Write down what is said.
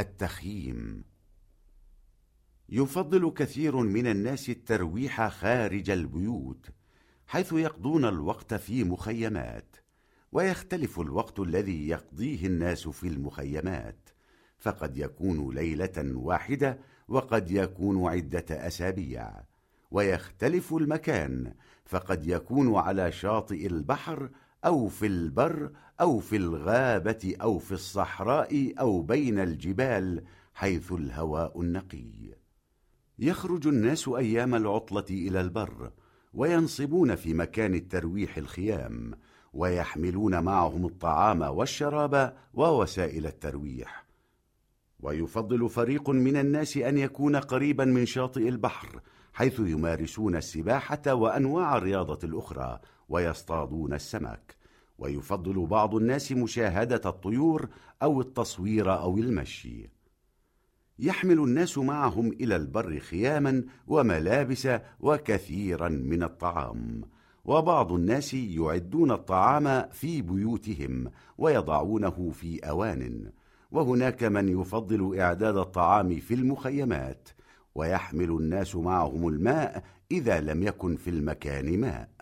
التخييم. يفضل كثير من الناس الترويح خارج البيوت حيث يقضون الوقت في مخيمات ويختلف الوقت الذي يقضيه الناس في المخيمات. فقد يكون ليلة واحدة وقد يكون عدة أسابيع. ويختلف المكان فقد يكون على شاطئ البحر أو في البر أو في الغابة أو في الصحراء أو بين الجبال حيث الهواء النقي. يخرج الناس أيام العطلة إلى البر وينصبون في مكان الترويح الخيام ويحملون معهم الطعام والشراب ووسائل الترويح. ويفضل فريق من الناس أن يكون قريبا من شاطئ البحر حيث يمارسون السباحة وأنواع الرياضة الأخرى ويصطادون السمك. ويفضل بعض الناس مشاهدة الطيور أو التصوير أو المشي. يحمل الناس معهم إلى البر خياما وملابس وكثيرا من الطعام. وبعض الناس يعدون الطعام في بيوتهم ويضعونه في أوان. وهناك من يفضل إعداد الطعام في المخيمات ويحمل الناس معهم الماء إذا لم يكن في المكان ماء.